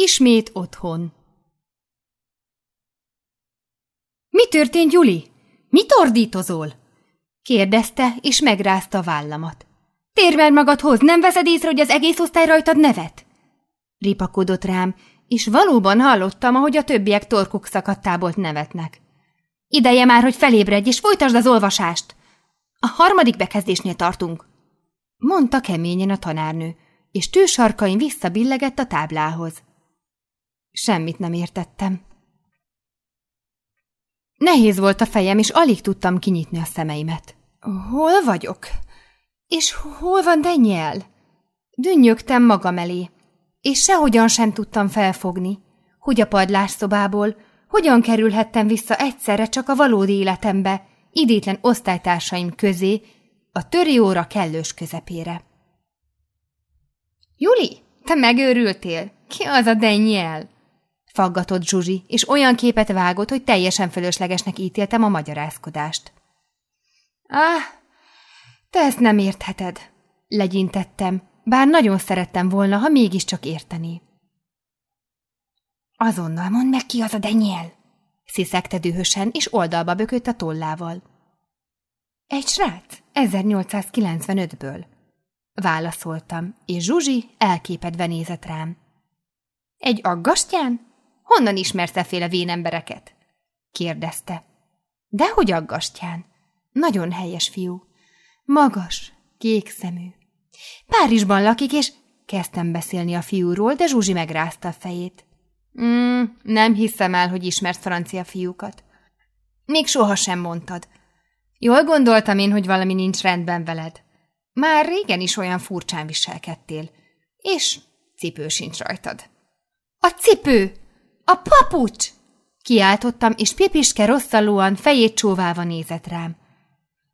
Ismét otthon. Mi történt, Juli? Mit ordítozol? kérdezte, és megrázta a vállamat. Térj már magadhoz, nem veszed észre, hogy az egész osztály rajtad nevet? Ripakodott rám, és valóban hallottam, ahogy a többiek torkuk szakadtából nevetnek. Ideje már, hogy felébredj, és folytasd az olvasást! A harmadik bekezdésnél tartunk, mondta keményen a tanárnő, és tősarkain visszabillegett a táblához. Semmit nem értettem. Nehéz volt a fejem, és alig tudtam kinyitni a szemeimet. Hol vagyok? És hol van Daniel? Dünnyögtem magam elé, és sehogyan sem tudtam felfogni, hogy a padlásszobából hogyan kerülhettem vissza egyszerre csak a valódi életembe, idétlen osztálytársaim közé, a töri óra kellős közepére. Juli, te megőrültél? Ki az a Daniel? Faggatott Zsuzsi, és olyan képet vágott, hogy teljesen fölöslegesnek ítéltem a magyarázkodást. Ah, te ezt nem értheted, legyintettem, bár nagyon szerettem volna, ha mégiscsak érteni. Azonnal mondd meg, ki az a Daniel, sziszegte dühösen, és oldalba bökött a tollával. Egy srác, 1895-ből. Válaszoltam, és Zsuzsi elképedve nézett rám. Egy aggastyán? Honnan ismersz féle vén embereket? kérdezte. Dehogy aggastyán. Nagyon helyes fiú. Magas, kék szemű. Párizsban lakik, és kezdtem beszélni a fiúról, de Zsuzsi megrázta a fejét. Mm, nem hiszem el, hogy ismert francia fiúkat. Még sohasem mondtad. Jól gondoltam én, hogy valami nincs rendben veled. Már régen is olyan furcsán viselkedtél. És cipő sincs rajtad. A cipő! A papucs! Kiáltottam, és Pipiske rosszalóan fejét csóválva nézett rám.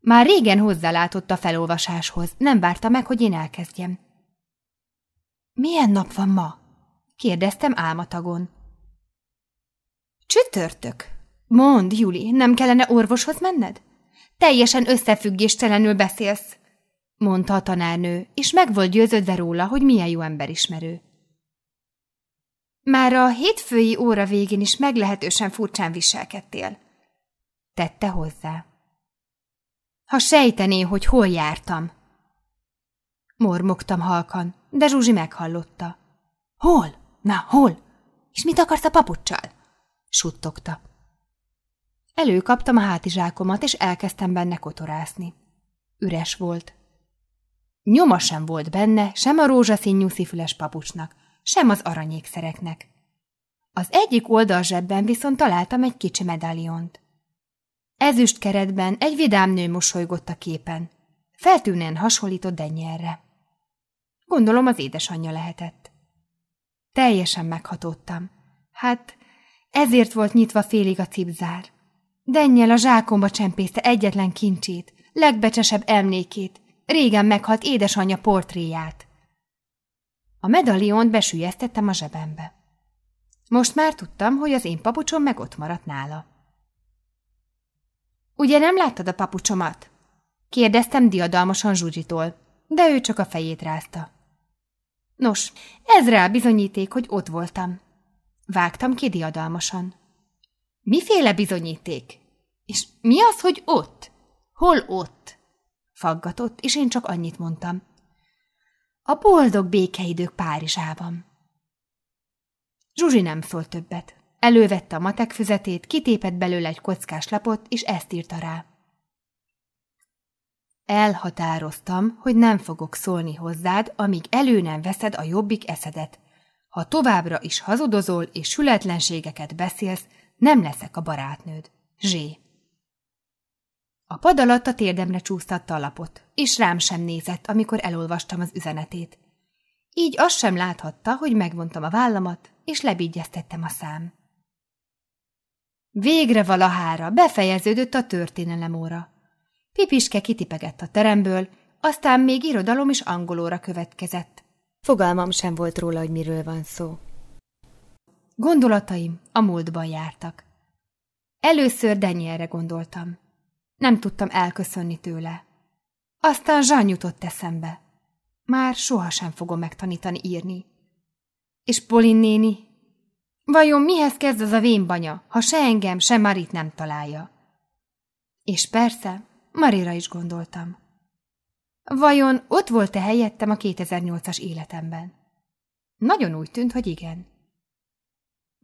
Már régen hozzálátott a felolvasáshoz, nem várta meg, hogy én elkezdjem. Milyen nap van ma? kérdeztem álmatagon. Csütörtök. Mond, Juli, nem kellene orvoshoz menned? Teljesen összefüggéstelenül beszélsz, mondta a tanárnő, és meg volt győződve róla, hogy milyen jó emberismerő. Már a hétfői óra végén is meglehetősen furcsán viselkedtél. Tette hozzá. Ha sejtené, hogy hol jártam. Mormogtam halkan, de Zsuzsi meghallotta. Hol? Na, hol? És mit akarsz a papucsal? Suttogta. Előkaptam a hátizsákomat, és elkezdtem benne kotorászni. Üres volt. Nyoma sem volt benne, sem a rózsaszín nyuszifüles papucsnak, sem az aranyékszereknek. Az egyik oldal zsebben viszont találtam egy kicsi medáliont. Ezüst keretben egy vidám nő mosolygott a képen. Feltűnően hasonlított Denyerre. Gondolom az édesanyja lehetett. Teljesen meghatódtam. Hát ezért volt nyitva félig a cipzár. Dennyel a zsákomba csempészte egyetlen kincsét, legbecsesebb emlékét, régen meghalt édesanyja portréját. A medaliont besülyeztettem a zsebembe. Most már tudtam, hogy az én papucsom meg ott maradt nála. Ugye nem láttad a papucsomat? Kérdeztem diadalmasan Zsuzsitól, de ő csak a fejét rázta. Nos, ez rá bizonyíték, hogy ott voltam. Vágtam ki diadalmasan. Miféle bizonyíték? És mi az, hogy ott? Hol ott? Faggatott, és én csak annyit mondtam. A boldog békeidők Párizsában. Zsuzsi nem szólt többet. Elővette a matek füzetét, kitépett belőle egy kockás lapot, és ezt írta rá. Elhatároztam, hogy nem fogok szólni hozzád, amíg elő nem veszed a jobbik eszedet. Ha továbbra is hazudozol és sületlenségeket beszélsz, nem leszek a barátnőd. Zsé. A pad alatt a térdemre csúsztatta a lapot, és rám sem nézett, amikor elolvastam az üzenetét. Így azt sem láthatta, hogy megvontam a vállamat, és lebigyeztettem a szám. Végre valahára befejeződött a történelem óra. Pipiske kitipegett a teremből, aztán még irodalom és angolóra következett. Fogalmam sem volt róla, hogy miről van szó. Gondolataim a múltban jártak. Először Danielre gondoltam. Nem tudtam elköszönni tőle. Aztán Zsán jutott eszembe. Már sohasem fogom megtanítani írni. És Polin néni Vajon mihez kezd az a vénbanya, ha se engem, se Marit nem találja? És persze, Marira is gondoltam. Vajon ott volt-e helyettem a 2008-as életemben? Nagyon úgy tűnt, hogy igen.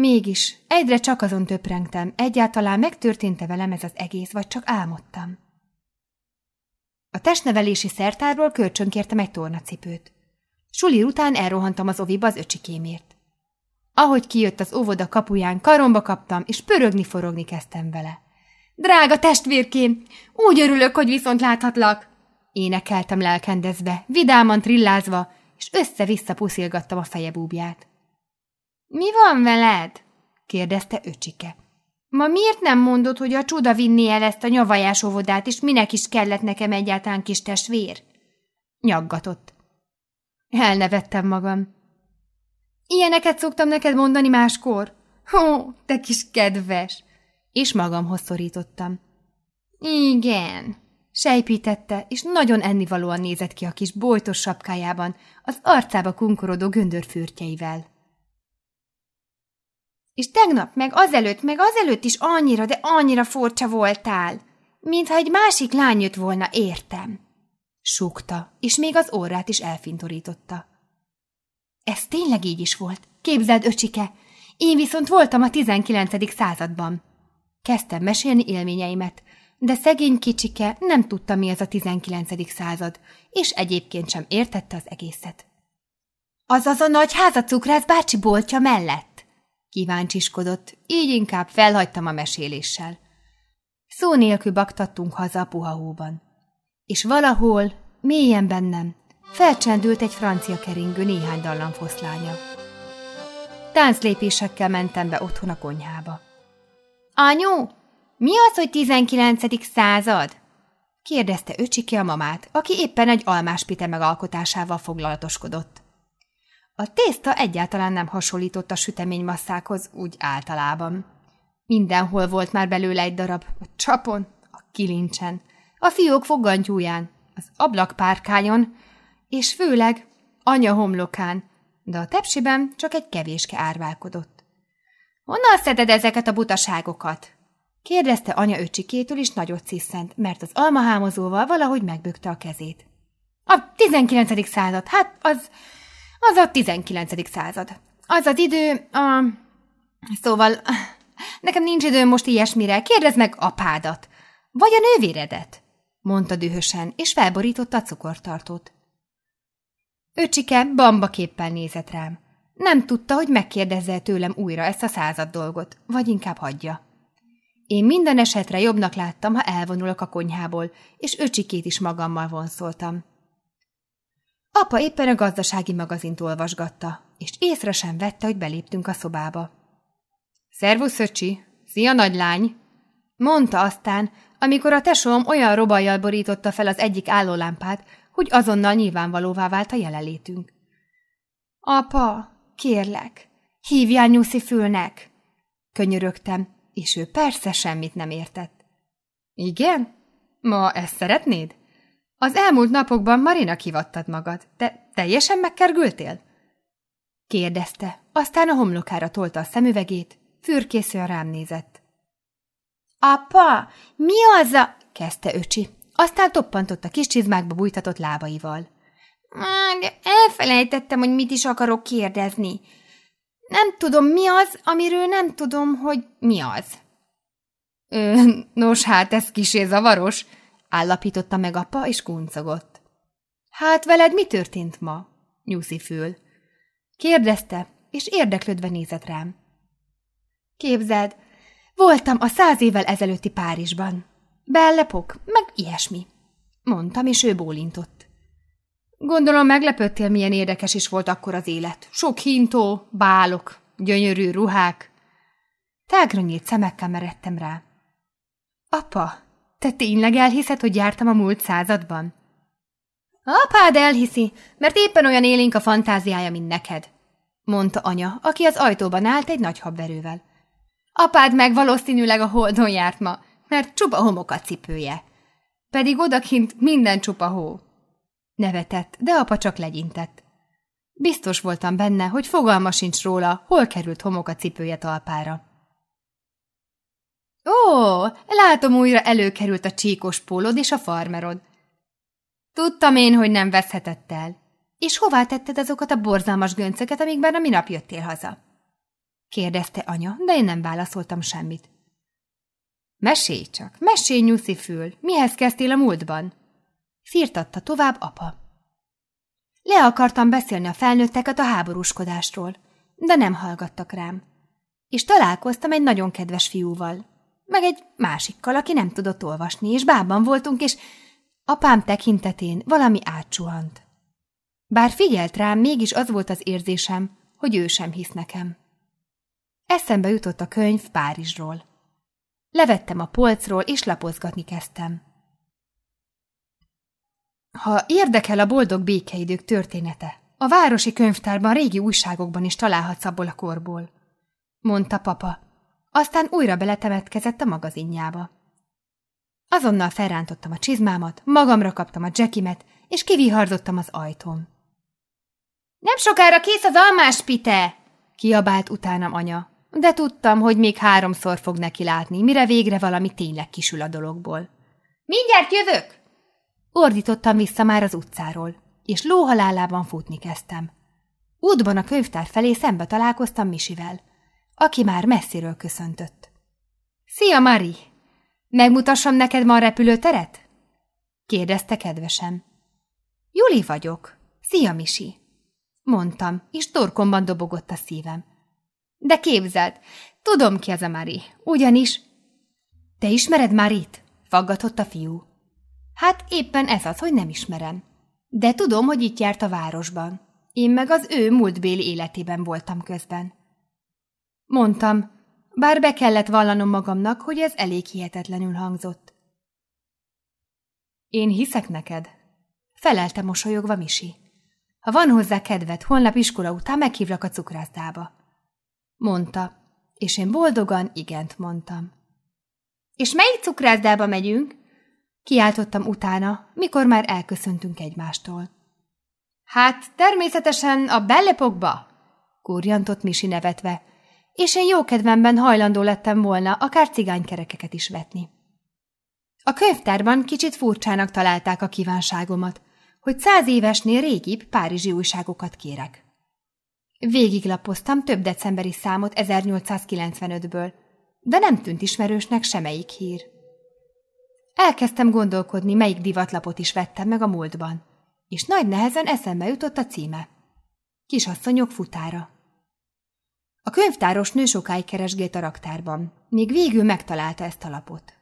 Mégis, egyre csak azon töprengtem, egyáltalán megtörtént-e velem ez az egész, vagy csak álmodtam. A testnevelési szertárból kölcsönkértem egy tornacipőt. Suli után elrohantam az oviba az öcsikémért. Ahogy kijött az óvoda kapuján, karomba kaptam, és pörögni-forogni kezdtem vele. Drága testvérkém, úgy örülök, hogy viszont láthatlak! Énekeltem lelkendezve, vidáman trillázva, és össze-vissza puszilgattam a feje búbját. Mi van veled? kérdezte öcsike. Ma miért nem mondod, hogy a csuda vinni el ezt a nyavajás óvodát, és minek is kellett nekem egyáltalán kis testvér? Nyaggatott. Elnevettem magam. Ilyeneket szoktam neked mondani máskor? Ó, te kis kedves! És magamhoz szorítottam. Igen, sejpítette, és nagyon ennivalóan nézett ki a kis bojtos sapkájában, az arcába kunkorodó göndörfürtjeivel. És tegnap, meg azelőtt, meg azelőtt is annyira, de annyira furcsa voltál, mintha egy másik lány jött volna, értem. Súgta, és még az orrát is elfintorította. Ez tényleg így is volt. Képzeld, öcsike, én viszont voltam a tizenkilencedik században. Kezdtem mesélni élményeimet, de szegény kicsike nem tudta, mi az a tizenkilencedik század, és egyébként sem értette az egészet. Az az a nagy ház a cukrász bácsi boltja mellett? Kíváncsiskodott, így inkább felhagytam a meséléssel. Szó nélkül baktattunk haza a puha hóban. És valahol, mélyen bennem, felcsendült egy francia keringő néhány dallamfoszlánya. Tánclépésekkel mentem be otthon a konyhába. Anyu, mi az, hogy 19. század? kérdezte öcsike a mamát, aki éppen egy almáspite megalkotásával foglalatoskodott. A tészta egyáltalán nem hasonlított a süteménymasszákhoz úgy általában. Mindenhol volt már belőle egy darab, a csapon, a kilincsen, a fiók fogantyúján, az ablakpárkányon, és főleg anya homlokán, de a tepsiben csak egy kevéske árválkodott. Honnan szeded ezeket a butaságokat? kérdezte anya öcsikétől, is nagyot sziszent, mert az almahámozóval valahogy megbökte a kezét. A 19. század, hát az, az a 19. század. Az az idő, a... Szóval, nekem nincs időm most ilyesmire, kérdezd meg apádat, vagy a nővéredet, mondta dühösen, és felborította a cukortartót. Öcsike bambaképpen nézett rám. Nem tudta, hogy megkérdezze tőlem újra ezt a század dolgot, vagy inkább hagyja. Én minden esetre jobbnak láttam, ha elvonulok a konyhából, és öcsikét is magammal vonszoltam. Apa éppen a gazdasági magazint olvasgatta, és észre sem vette, hogy beléptünk a szobába. Szervusz, öcsi! Szia, nagylány! Mondta aztán, amikor a tesóm olyan robajjal borította fel az egyik állólámpát, hogy azonnal nyilvánvalóvá vált a jelenlétünk. Apa, kérlek, hívjál Nyuszi fülnek! Könyörögtem, és ő persze semmit nem értett. Igen? Ma ezt szeretnéd? Az elmúlt napokban Marina kivattad magad. Te teljesen megkergültél? Kérdezte, aztán a homlokára tolta a szemüvegét, fürkészően rám nézett. Apa, mi az a... kezdte öcsi, aztán toppantott a kis csizmákba bújtatott lábaival. De elfelejtettem, hogy mit is akarok kérdezni. Nem tudom, mi az, amiről nem tudom, hogy mi az. Ö, nos, hát ez kisé zavaros, állapította meg apa, és kuncogott. Hát veled mi történt ma? Nyuszi fül. Kérdezte, és érdeklődve nézett rám. Képzeld, voltam a száz évvel ezelőtti Párizsban. Bellepok, meg ilyesmi. Mondtam, és ő bólintott. Gondolom meglepődtél, milyen érdekes is volt akkor az élet. Sok hintó, bálok, gyönyörű ruhák. Tágra nyílt szemekkel meredtem rá. Apa, te tényleg elhiszed, hogy jártam a múlt században? Apád elhiszi, mert éppen olyan élénk a fantáziája, mint neked, mondta anya, aki az ajtóban állt egy nagy habverővel. Apád meg valószínűleg a holdon járt ma, mert csupa homok a cipője. Pedig odakint minden csupa hó. Nevetett, de apa csak legyintett. Biztos voltam benne, hogy fogalma sincs róla, hol került homok a cipője talpára. Ó, látom újra előkerült a csíkos pólod és a farmerod. Tudtam én, hogy nem veszhetett el. És hová tetted azokat a borzalmas göncöket, amikben a minap jöttél haza? kérdezte anya, de én nem válaszoltam semmit. Mesélj csak, mesélj, nyuszi fül, mihez kezdtél a múltban? Firtatta tovább apa. Le akartam beszélni a felnőtteket a háborúskodásról, de nem hallgattak rám. És találkoztam egy nagyon kedves fiúval, meg egy másikkal, aki nem tudott olvasni, és bában voltunk, és apám tekintetén valami átsuhant. Bár figyelt rám, mégis az volt az érzésem, hogy ő sem hisz nekem. Eszembe jutott a könyv Párizsról. Levettem a polcról, és lapozgatni kezdtem. Ha érdekel a boldog békeidők története, a városi könyvtárban régi újságokban is találhatsz abból a korból, mondta papa. Aztán újra beletemetkezett a magazinjába. Azonnal felrántottam a csizmámat, magamra kaptam a jackimet, és kiviharzottam az ajtón. Nem sokára kész az almás pite! kiabált utánam anya, de tudtam, hogy még háromszor fog neki látni, mire végre valami tényleg kisül a dologból. Mindjárt jövök! Ordítottam vissza már az utcáról, és lóhalálában futni kezdtem. Útban a könyvtár felé szembe találkoztam Misivel, aki már messziről köszöntött. Szia, Mari! Megmutassam neked ma a repülőteret? kérdezte kedvesen. Juli vagyok. Szia, Misi! mondtam, és torkomban dobogott a szívem. De képzeld, tudom ki az a Mari, ugyanis... Te ismered Marit? faggatott a fiú. Hát éppen ez az, hogy nem ismerem. De tudom, hogy itt járt a városban. Én meg az ő múltbéli életében voltam közben. Mondtam, bár be kellett vallanom magamnak, hogy ez elég hihetetlenül hangzott. Én hiszek neked, felelte mosolyogva Misi. Ha van hozzá kedved, holnap iskola után meghívlak a cukrászdába. Mondta, és én boldogan igent mondtam. És melyik cukrászdába megyünk? Kiáltottam utána, mikor már elköszöntünk egymástól. Hát természetesen a bellepokba, kurjantott Misi nevetve, és én jókedvemben hajlandó lettem volna akár cigánykerekeket is vetni. A könyvtárban kicsit furcsának találták a kívánságomat, hogy száz évesnél régibb párizsi újságokat kérek. Végiglapoztam több decemberi számot 1895-ből, de nem tűnt ismerősnek semmelyik hír. Elkezdtem gondolkodni, melyik divatlapot is vettem meg a múltban, és nagy nehezen eszembe jutott a címe. Kisasszonyok futára. A könyvtáros nő sokáig keresgélt a raktárban, még végül megtalálta ezt a lapot.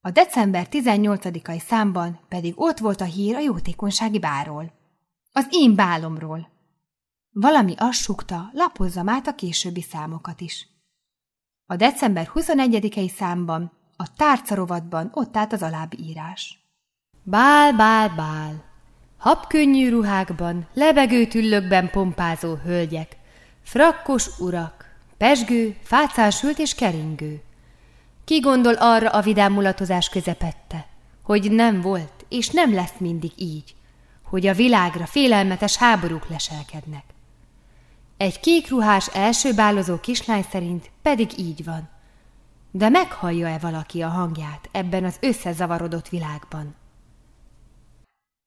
A december 18-ai számban pedig ott volt a hír a jótékonysági báról. Az én bálomról. Valami azt sukta, lapozzam át a későbbi számokat is. A december 21-ei számban, a tárcarovatban ott állt az alábbi írás. Bál, bál, bál! Habkönnyű ruhákban, lebegő tüllökben pompázó hölgyek, frakkos urak, pesgő, fácásült és keringő, ki gondol arra a vidám mulatozás közepette, hogy nem volt és nem lesz mindig így, hogy a világra félelmetes háborúk leselkednek. Egy kékruhás első bálozó kislány szerint pedig így van. De meghallja-e valaki a hangját ebben az összezavarodott világban?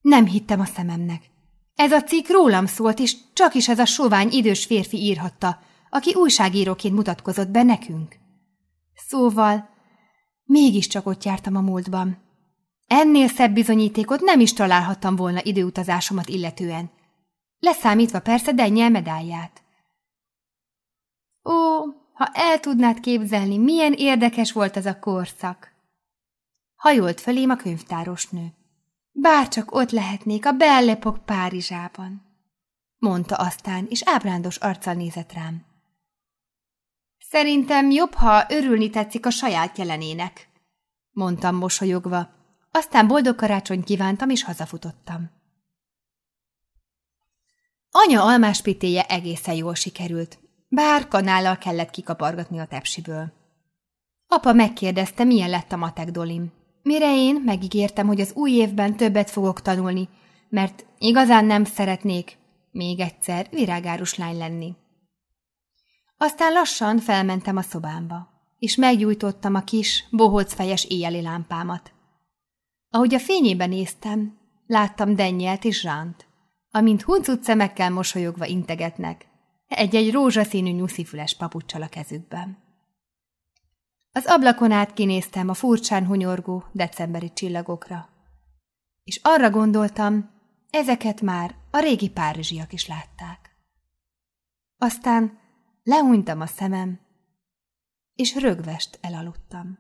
Nem hittem a szememnek. Ez a cikk rólam szólt, és csak is ez a sovány idős férfi írhatta, aki újságíróként mutatkozott be nekünk. Szóval mégiscsak ott jártam a múltban. Ennél szebb bizonyítékot nem is találhattam volna időutazásomat illetően. Leszámítva persze Dennyel medálját. Ó, ha el tudnád képzelni, milyen érdekes volt ez a korszak! Hajolt fölém a könyvtárosnő. Bárcsak ott lehetnék a Bellepok Párizsában, mondta aztán, és ábrándos arccal nézett rám. Szerintem jobb, ha örülni tetszik a saját jelenének, mondtam mosolyogva. Aztán boldog karácsony kívántam, és hazafutottam. Anya almáspitéje egészen jól sikerült, bár kanállal kellett kikapargatni a tepsiből. Apa megkérdezte, milyen lett a matek dolim. Mire én megígértem, hogy az új évben többet fogok tanulni, mert igazán nem szeretnék, Még egyszer virágárus lány lenni. Aztán lassan felmentem a szobámba, és meggyújtottam a kis, bohócfejes éjjeli lámpámat. Ahogy a fényében néztem, láttam Dennyelt és Zsánt, amint huncut szemekkel mosolyogva integetnek, egy-egy rózsaszínű nyuszifüles papucsal a kezükben. Az ablakon át kinéztem a furcsán hunyorgó decemberi csillagokra, és arra gondoltam, ezeket már a régi párizsiak is látták. Aztán lehunytam a szemem, és rögvest elaludtam.